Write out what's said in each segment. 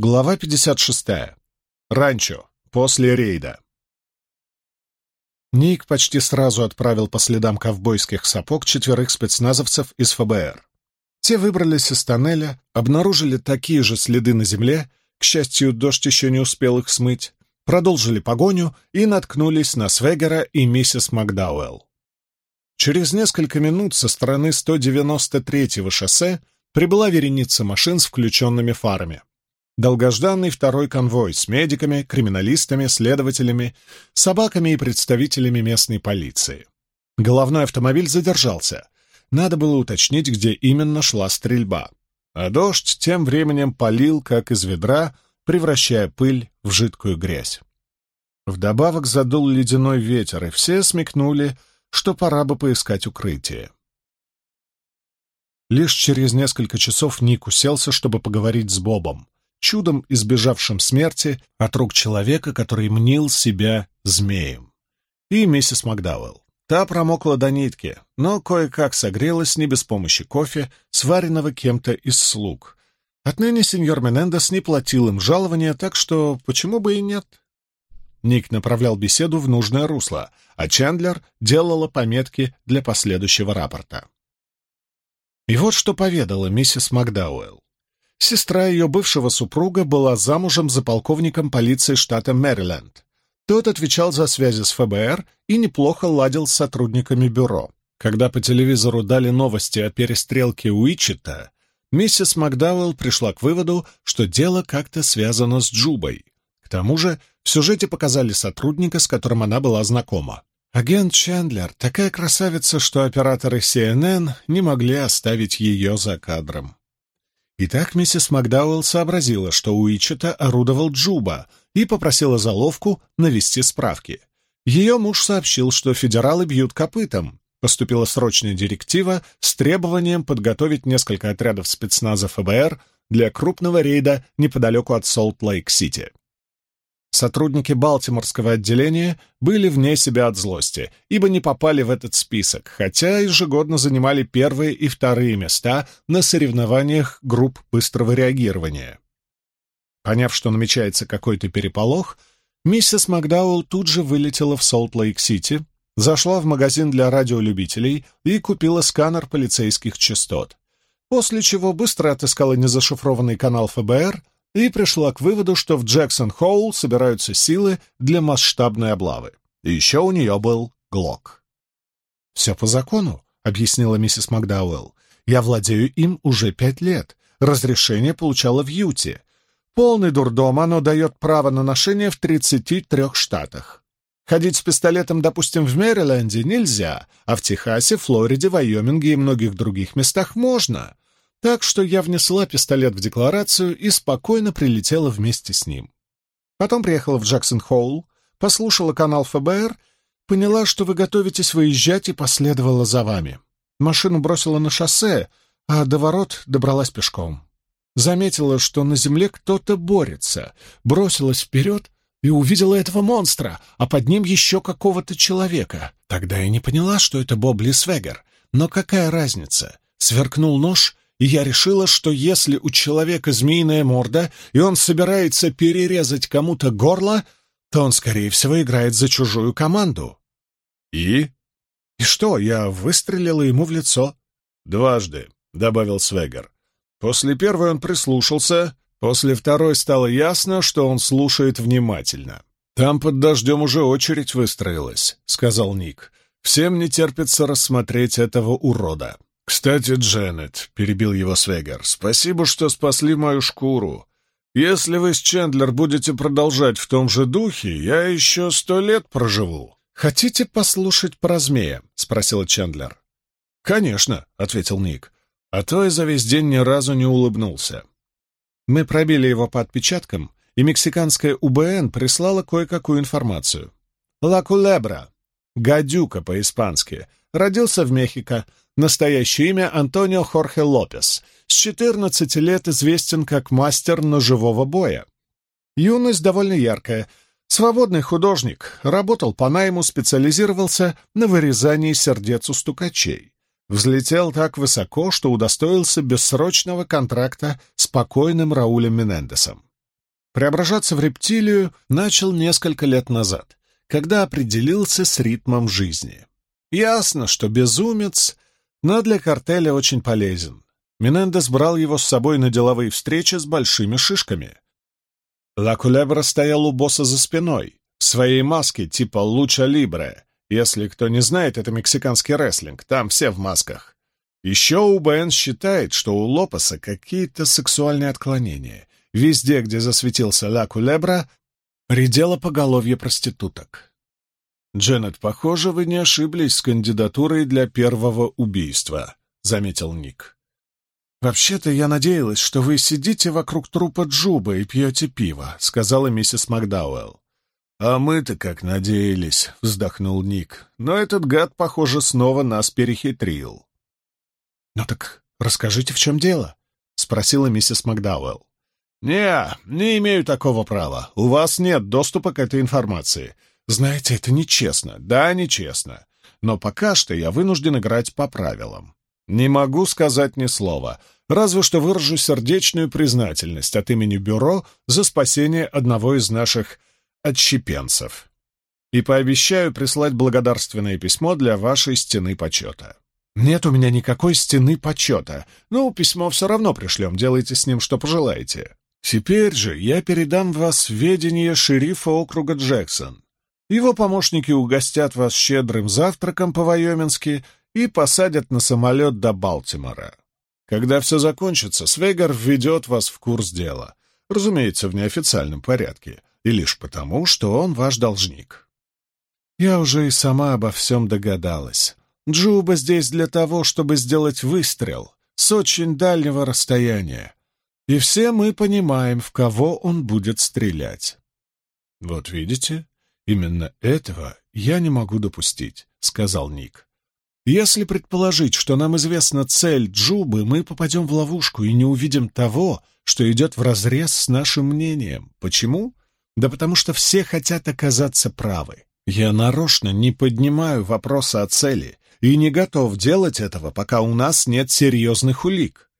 Глава 56. Ранчо. После рейда. Ник почти сразу отправил по следам ковбойских сапог четверых спецназовцев из ФБР. Те выбрались из тоннеля, обнаружили такие же следы на земле, к счастью, дождь еще не успел их смыть, продолжили погоню и наткнулись на Свегера и миссис Макдауэлл. Через несколько минут со стороны 193-го шоссе прибыла вереница машин с включенными фарами. Долгожданный второй конвой с медиками, криминалистами, следователями, собаками и представителями местной полиции. Головной автомобиль задержался. Надо было уточнить, где именно шла стрельба. А дождь тем временем полил, как из ведра, превращая пыль в жидкую грязь. Вдобавок задул ледяной ветер, и все смекнули, что пора бы поискать укрытие. Лишь через несколько часов Ник уселся, чтобы поговорить с Бобом чудом избежавшим смерти от рук человека, который мнил себя змеем. И миссис Макдауэлл. Та промокла до нитки, но кое-как согрелась не без помощи кофе, сваренного кем-то из слуг. Отныне сеньор Менендес не платил им жалования, так что почему бы и нет? Ник направлял беседу в нужное русло, а Чандлер делала пометки для последующего рапорта. И вот что поведала миссис Макдауэлл. Сестра ее бывшего супруга была замужем за полковником полиции штата Мэриленд. Тот отвечал за связи с ФБР и неплохо ладил с сотрудниками бюро. Когда по телевизору дали новости о перестрелке Уичета, миссис Макдауэлл пришла к выводу, что дело как-то связано с Джубой. К тому же в сюжете показали сотрудника, с которым она была знакома. Агент Чендлер — такая красавица, что операторы CNN не могли оставить ее за кадром. Итак, миссис Макдауэлл сообразила, что Уичета орудовал Джуба и попросила заловку навести справки. Ее муж сообщил, что федералы бьют копытом. Поступила срочная директива с требованием подготовить несколько отрядов спецназа ФБР для крупного рейда неподалеку от Солт-Лейк-Сити. Сотрудники Балтиморского отделения были вне себя от злости, ибо не попали в этот список, хотя ежегодно занимали первые и вторые места на соревнованиях групп быстрого реагирования. Поняв, что намечается какой-то переполох, миссис Макдауэлл тут же вылетела в Солт-Лейк-Сити, зашла в магазин для радиолюбителей и купила сканер полицейских частот, после чего быстро отыскала незашифрованный канал ФБР — и пришла к выводу, что в Джексон-Хоул собираются силы для масштабной облавы. И еще у нее был Глок. «Все по закону», — объяснила миссис Макдауэлл. «Я владею им уже пять лет. Разрешение получала в Юте. Полный дурдом, оно дает право на ношение в 33 штатах. Ходить с пистолетом, допустим, в Мэриленде нельзя, а в Техасе, Флориде, Вайоминге и многих других местах можно. Так что я внесла пистолет в декларацию и спокойно прилетела вместе с ним. Потом приехала в Джексон-Хоул, послушала канал ФБР, поняла, что вы готовитесь выезжать и последовала за вами. Машину бросила на шоссе, а до ворот добралась пешком. Заметила, что на земле кто-то борется, бросилась вперед и увидела этого монстра, а под ним еще какого-то человека. Тогда я не поняла, что это Боб Лисвегер. Но какая разница? Сверкнул нож, и я решила, что если у человека змеиная морда, и он собирается перерезать кому-то горло, то он, скорее всего, играет за чужую команду. И? И что, я выстрелила ему в лицо? Дважды, — добавил Свегер. После первой он прислушался, после второй стало ясно, что он слушает внимательно. «Там под дождем уже очередь выстроилась», — сказал Ник. «Всем не терпится рассмотреть этого урода». «Кстати, Дженнет», — перебил его Свегер, — «спасибо, что спасли мою шкуру. Если вы с Чендлер будете продолжать в том же духе, я еще сто лет проживу». «Хотите послушать про змея?» — спросила Чендлер. «Конечно», — ответил Ник, а то и за весь день ни разу не улыбнулся. Мы пробили его по отпечаткам, и мексиканская УБН прислала кое-какую информацию. «Ла Кулебра», «гадюка» по-испански, родился в Мехико, Настоящее имя Антонио Хорхе Лопес. С 14 лет известен как мастер ножевого боя. Юность довольно яркая. Свободный художник. Работал по найму, специализировался на вырезании сердец у стукачей. Взлетел так высоко, что удостоился бессрочного контракта с покойным Раулем Менендесом. Преображаться в рептилию начал несколько лет назад, когда определился с ритмом жизни. Ясно, что безумец, но для картеля очень полезен. Менендес брал его с собой на деловые встречи с большими шишками. Ла Кулебра стоял у босса за спиной, в своей маске типа Луча Либре. Если кто не знает, это мексиканский рестлинг, там все в масках. Еще УБН считает, что у Лопеса какие-то сексуальные отклонения. Везде, где засветился Ла Кулебра, редело поголовье проституток. «Дженнет, похоже, вы не ошиблись с кандидатурой для первого убийства», — заметил Ник. «Вообще-то я надеялась, что вы сидите вокруг трупа Джуба и пьете пиво», — сказала миссис Макдауэлл. «А мы-то как надеялись», — вздохнул Ник. «Но этот гад, похоже, снова нас перехитрил». «Ну так расскажите, в чем дело?» — спросила миссис Макдауэлл. «Не, не имею такого права. У вас нет доступа к этой информации. Знаете, это нечестно. Да, нечестно. Но пока что я вынужден играть по правилам. Не могу сказать ни слова, разве что выражу сердечную признательность от имени Бюро за спасение одного из наших отщепенцев. И пообещаю прислать благодарственное письмо для вашей стены почета. Нет у меня никакой стены почета. Ну, письмо все равно пришлем, делайте с ним, что пожелаете. Теперь же я передам вас в ведение шерифа округа Джексон. Его помощники угостят вас щедрым завтраком по-вайомински и посадят на самолет до Балтимора. Когда все закончится, Свегар введет вас в курс дела. Разумеется, в неофициальном порядке, и лишь потому, что он ваш должник. Я уже и сама обо всем догадалась. Джуба здесь для того, чтобы сделать выстрел с очень дальнего расстояния, и все мы понимаем, в кого он будет стрелять. «Вот видите, именно этого я не могу допустить», — сказал Ник. «Если предположить, что нам известна цель Джубы, мы попадем в ловушку и не увидим того, что идет вразрез с нашим мнением. Почему? Да потому что все хотят оказаться правы. Я нарочно не поднимаю вопроса о цели и не готов делать этого, пока у нас нет серьезных улик.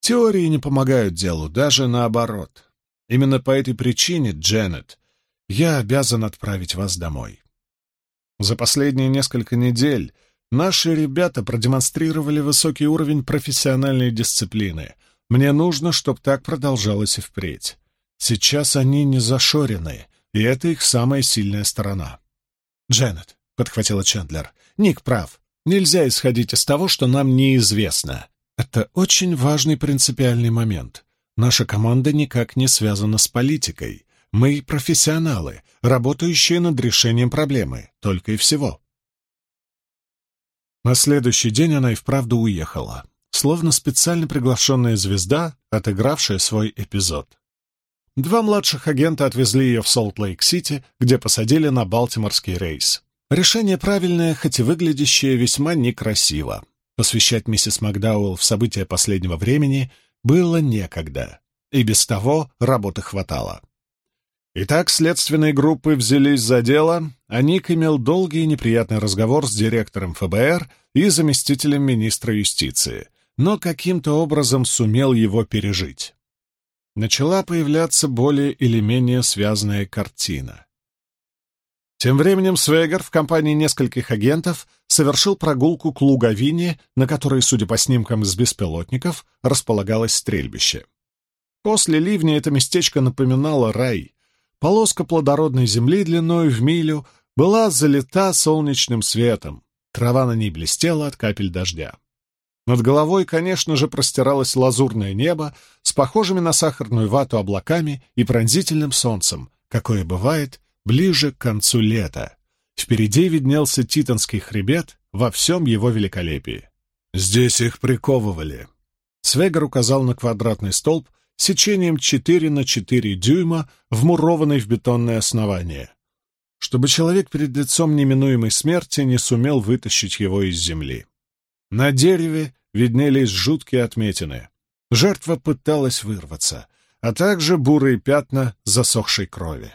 Теории не помогают делу, даже наоборот. Именно по этой причине, Дженнет, я обязан отправить вас домой. За последние несколько недель наши ребята продемонстрировали высокий уровень профессиональной дисциплины. Мне нужно, чтобы так продолжалось и впредь. Сейчас они не зашорены, и это их самая сильная сторона. «Дженнет», — подхватила Чендлер, — «Ник прав. Нельзя исходить из того, что нам неизвестно. Это очень важный принципиальный момент. Наша команда никак не связана с политикой. Мы профессионалы, работающие над решением проблемы, только и всего. На следующий день она и вправду уехала, словно специально приглашенная звезда, отыгравшая свой эпизод. Два младших агента отвезли ее в Солт-Лейк-Сити, где посадили на балтиморский рейс. Решение правильное, хоть и выглядящее весьма некрасиво. Посвящать миссис Макдауэлл в события последнего времени было некогда, и без того работы хватало. Итак, следственные группы взялись за дело, а Ник имел долгий и неприятный разговор с директором ФБР и заместителем министра юстиции, но каким-то образом сумел его пережить. Начала появляться более или менее связанная картина. Тем временем Свегер в компании нескольких агентов совершил прогулку к луговине, на которой, судя по снимкам из беспилотников, располагалось стрельбище. После ливня это местечко напоминало рай. Полоска плодородной земли длиной в милю была залита солнечным светом, трава на ней блестела от капель дождя. Над головой, конечно же, простиралось лазурное небо с похожими на сахарную вату облаками и пронзительным солнцем, какое бывает ближе к концу лета. Впереди виднелся Титанский хребет во всем его великолепии. Здесь их приковывали. Свегар указал на квадратный столб сечением 4 на 4 дюйма, вмурованный в бетонное основание, чтобы человек перед лицом неминуемой смерти не сумел вытащить его из земли. На дереве виднелись жуткие отметины. Жертва пыталась вырваться, а также бурые пятна засохшей крови.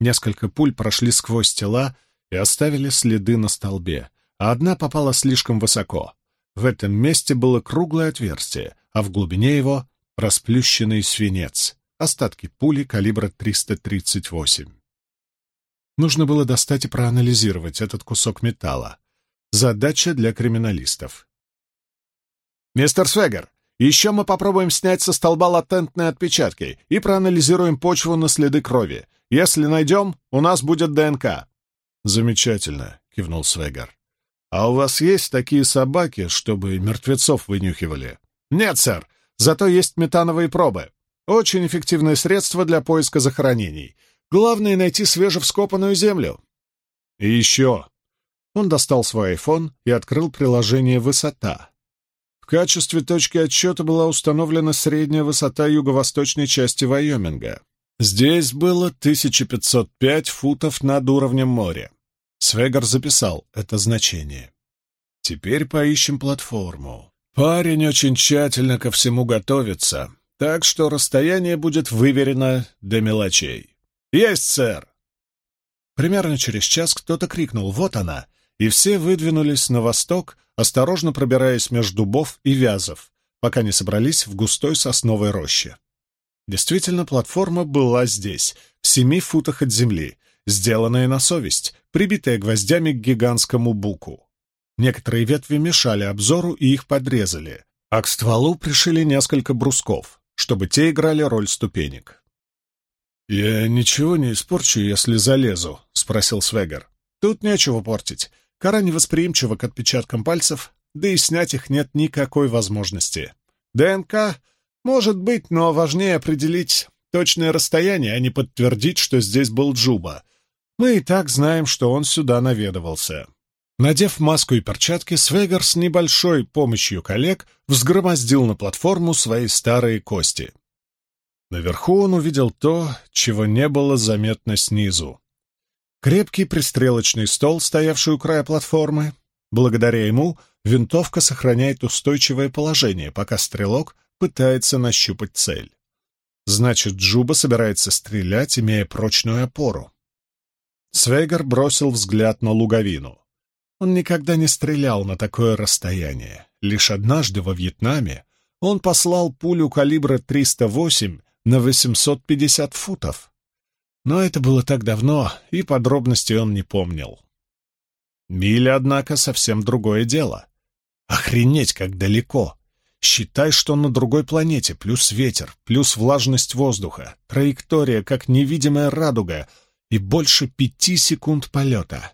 Несколько пуль прошли сквозь тела и оставили следы на столбе, а одна попала слишком высоко. В этом месте было круглое отверстие, а в глубине его — расплющенный свинец, остатки пули калибра 338. Нужно было достать и проанализировать этот кусок металла. Задача для криминалистов. «Мистер Свегер, еще мы попробуем снять со столба латентные отпечатки и проанализируем почву на следы крови. Если найдем, у нас будет ДНК». «Замечательно», — кивнул Свегер. «А у вас есть такие собаки, чтобы мертвецов вынюхивали?» «Нет, сэр. Зато есть метановые пробы. Очень эффективное средство для поиска захоронений. Главное — найти свежевскопанную землю». «И еще». Он достал свой iPhone и открыл приложение «Высота». В качестве точки отсчета была установлена средняя высота юго-восточной части Вайоминга. Здесь было 1505 футов над уровнем моря. Свегар записал это значение. Теперь поищем платформу. Парень очень тщательно ко всему готовится, так что расстояние будет выверено до мелочей. «Есть, сэр!» Примерно через час кто-то крикнул «Вот она!» и все выдвинулись на восток, осторожно пробираясь между дубов и вязов, пока не собрались в густой сосновой роще. Действительно, платформа была здесь, в семи футах от земли, сделанная на совесть, прибитая гвоздями к гигантскому буку. Некоторые ветви мешали обзору и их подрезали, а к стволу пришили несколько брусков, чтобы те играли роль ступенек. «Я ничего не испорчу, если залезу?» — спросил Свегер. «Тут нечего портить. Кора невосприимчива к отпечаткам пальцев, да и снять их нет никакой возможности. ДНК может быть, но важнее определить точное расстояние, а не подтвердить, что здесь был Джуба. Мы и так знаем, что он сюда наведывался. Надев маску и перчатки, Свегер с небольшой помощью коллег взгромоздил на платформу свои старые кости. Наверху он увидел то, чего не было заметно снизу. Крепкий пристрелочный стол, стоявший у края платформы. Благодаря ему винтовка сохраняет устойчивое положение, пока стрелок пытается нащупать цель. Значит, Джуба собирается стрелять, имея прочную опору. Свегер бросил взгляд на луговину. Он никогда не стрелял на такое расстояние. Лишь однажды во Вьетнаме он послал пулю калибра 308 на 850 футов. Но это было так давно, и подробностей он не помнил. Миля, однако, совсем другое дело. Охренеть, как далеко! Считай, что на другой планете, плюс ветер, плюс влажность воздуха, траектория, как невидимая радуга, и больше пяти секунд полета.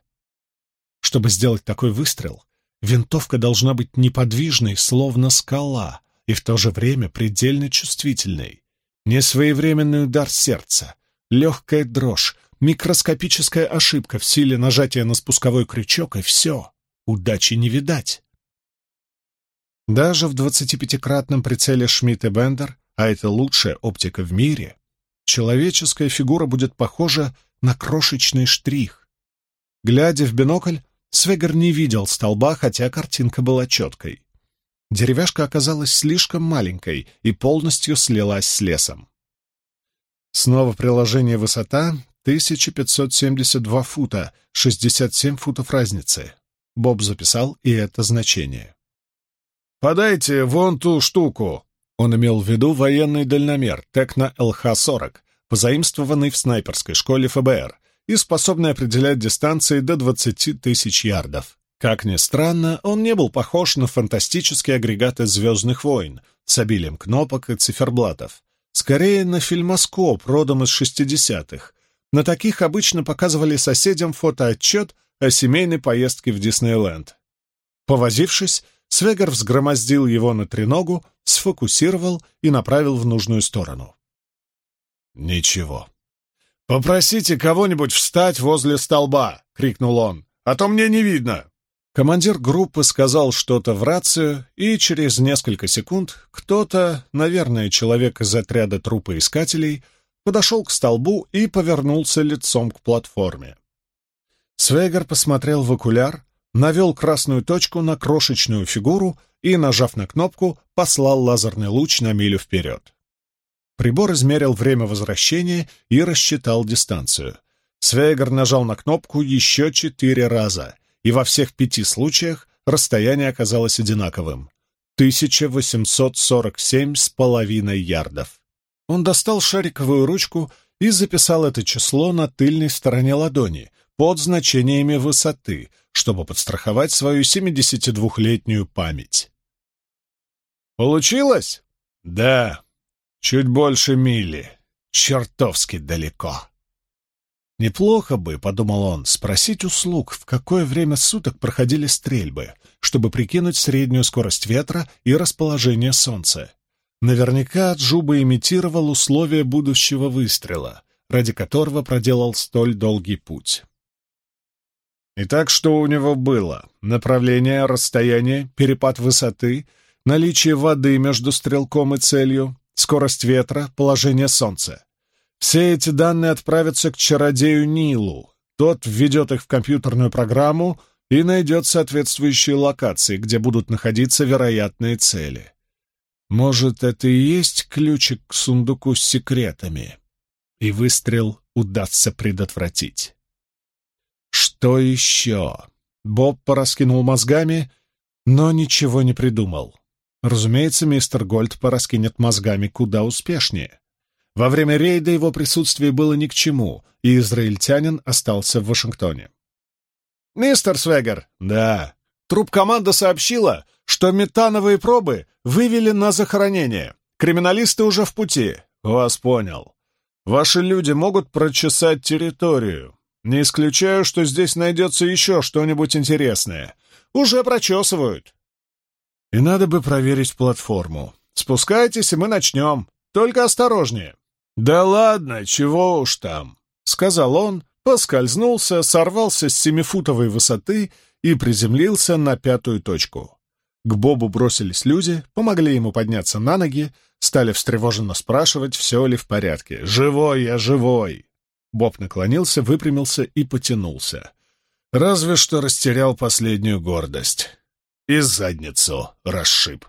Чтобы сделать такой выстрел, винтовка должна быть неподвижной, словно скала, и в то же время предельно чувствительной. Несвоевременный удар сердца, легкая дрожь, микроскопическая ошибка в силе нажатия на спусковой крючок, и все, удачи не видать. Даже в 25-кратном прицеле Шмидт и Бендер, а это лучшая оптика в мире, человеческая фигура будет похожа на крошечный штрих. Глядя в бинокль, Свегер не видел столба, хотя картинка была четкой. Деревяшка оказалась слишком маленькой и полностью слилась с лесом. Снова приложение высота 1572 фута, 67 футов разницы. Боб записал и это значение. «Подайте вон ту штуку!» Он имел в виду военный дальномер Текна ЛХ-40, позаимствованный в снайперской школе ФБР, и способный определять дистанции до 20 тысяч ярдов. Как ни странно, он не был похож на фантастические агрегаты «Звездных войн» с обилием кнопок и циферблатов. Скорее, на фильмоскоп родом из 60-х. На таких обычно показывали соседям фотоотчет о семейной поездке в Диснейленд. Повозившись, Свегер взгромоздил его на треногу, сфокусировал и направил в нужную сторону. Ничего. «Попросите кого-нибудь встать возле столба!» — крикнул он. «А то мне не видно!» Командир группы сказал что-то в рацию, и через несколько секунд кто-то, наверное, человек из отряда трупоискателей, подошел к столбу и повернулся лицом к платформе. Свегер посмотрел в окуляр, навел красную точку на крошечную фигуру и, нажав на кнопку, послал лазерный луч на милю вперед. Прибор измерил время возвращения и рассчитал дистанцию. Свейгер нажал на кнопку еще четыре раза, и во всех пяти случаях расстояние оказалось одинаковым — 1847 с половиной ярдов. Он достал шариковую ручку и записал это число на тыльной стороне ладони под значениями высоты, чтобы подстраховать свою 72-летнюю память. «Получилось?» «Да, чуть больше мили. Чертовски далеко». «Неплохо бы, — подумал он, — спросить услуг, в какое время суток проходили стрельбы, чтобы прикинуть среднюю скорость ветра и расположение солнца. Наверняка Джуба имитировал условия будущего выстрела, ради которого проделал столь долгий путь. Итак, что у него было? Направление, расстояние, перепад высоты, наличие воды между стрелком и целью, скорость ветра, положение солнца. Все эти данные отправятся к чародею Нилу. Тот введет их в компьютерную программу и найдет соответствующие локации, где будут находиться вероятные цели. Может, это и есть ключик к сундуку с секретами, и выстрел удастся предотвратить. Что еще? Боб пораскинул мозгами, но ничего не придумал. Разумеется, мистер Гольд пораскинет мозгами куда успешнее. Во время рейда его присутствие было ни к чему, и израильтянин остался в Вашингтоне. «Мистер Свегер!» «Да». Труп команда сообщила, что метановые пробы вывели на захоронение. Криминалисты уже в пути. Вас понял. Ваши люди могут прочесать территорию. Не исключаю, что здесь найдется еще что-нибудь интересное. Уже прочесывают. И надо бы проверить платформу. Спускайтесь, и мы начнем. Только осторожнее. Да ладно, чего уж там, — сказал он, поскользнулся, сорвался с семифутовой высоты и приземлился на пятую точку. К Бобу бросились люди, помогли ему подняться на ноги, стали встревоженно спрашивать, все ли в порядке. «Живой я, живой!» Боб наклонился, выпрямился и потянулся. Разве что растерял последнюю гордость. И задницу расшиб.